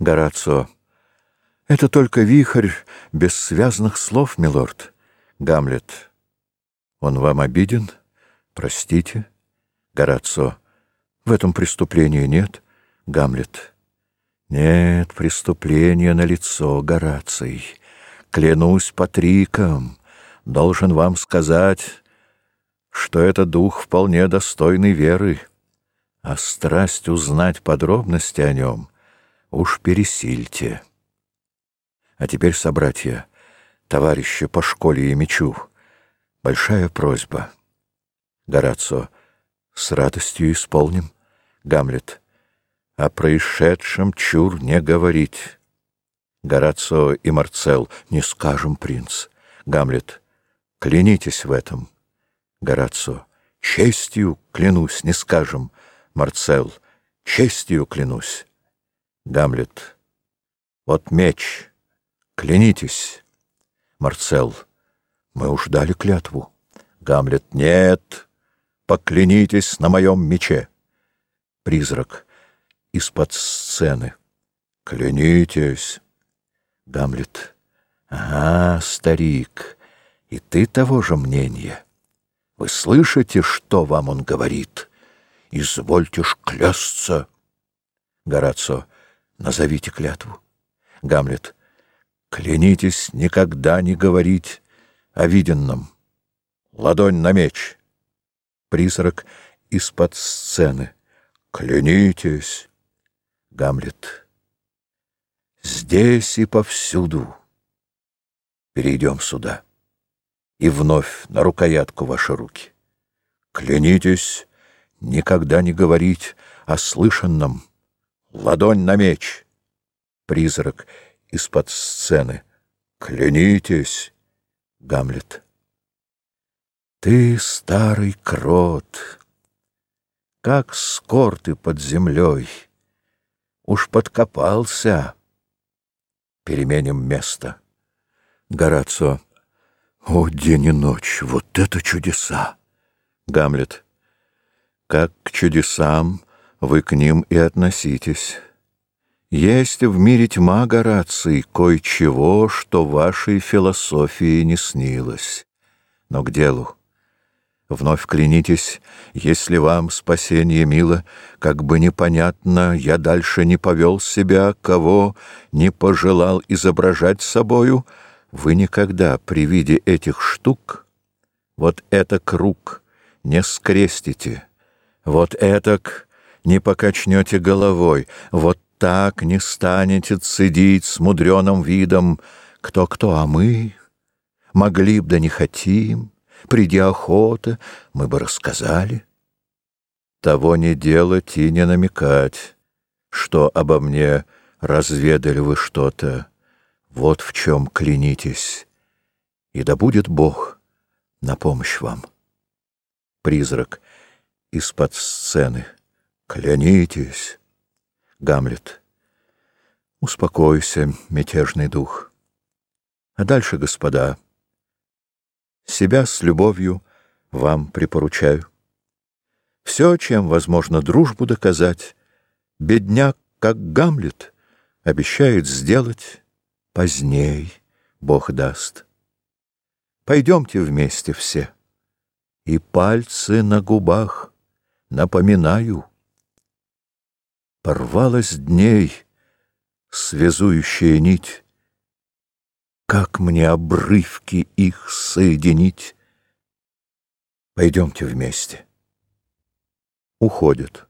Горацио. Это только вихрь без связанных слов, милорд. Гамлет. Он вам обиден? Простите. Горацио. В этом преступления нет. Гамлет. Нет, преступление на лицо, Гораций. Клянусь Патриком, должен вам сказать, что это дух вполне достойный веры, а страсть узнать подробности о нем уж пересильте. А теперь, собратья, товарищи по школе и мечу, большая просьба. Горацио, с радостью исполним. Гамлет, о происшедшем чур не говорить. Горацио и Марцел, не скажем, принц. Гамлет, клянитесь в этом. Горацио, честью клянусь, не скажем. Марцел, честью клянусь. Гамлет, вот меч, клянитесь. Марцел, мы уж дали клятву. Гамлет, нет, поклянитесь на моем мече. Призрак из-под сцены. Клянитесь. Гамлет, ага, старик, и ты того же мнения. Вы слышите, что вам он говорит? Извольте ж клясться. Горацио, назовите клятву. Гамлет, клянитесь никогда не говорить о виденном. Ладонь на меч. Призрак из-под сцены. Клянитесь. Гамлет. Здесь и повсюду. Перейдем сюда. И вновь на рукоятку ваши руки. Клянитесь никогда не говорить о слышанном. Ладонь на меч. Призрак из-под сцены. Клянитесь, Гамлет. Ты старый крот, как скор ты под землей, уж подкопался. Переменим место. Горацио. О, день и ночь, вот это чудеса! Гамлет. Как к чудесам вы к ним и относитесь. Есть в мире тьма, Гораций, кое-чего, что вашей философии не снилось. Но к делу. Вновь клянитесь, если вам спасение мило, как бы непонятно, я дальше не повел себя, кого не пожелал изображать собою, вы никогда при виде этих штук вот это круг не скрестите, вот этак не покачнете головой, вот так не станете цедить с мудреным видом кто-кто, а мы могли б да не хотим, Приди охота, мы бы рассказали. Того не делать и не намекать, что обо мне разведали вы что-то. Вот в чем клянитесь, и да будет Бог на помощь вам. Призрак из-под сцены. Клянитесь. Гамлет. Успокойся, мятежный дух. А дальше, господа, — себя с любовью вам припоручаю. Все, чем возможно дружбу доказать, бедняк, как Гамлет, обещает сделать поздней, Бог даст. Пойдемте вместе все, и пальцы на губах напоминаю. Порвалась дней связующая нить, как мне обрывки их соединить? Пойдемте вместе. Уходят.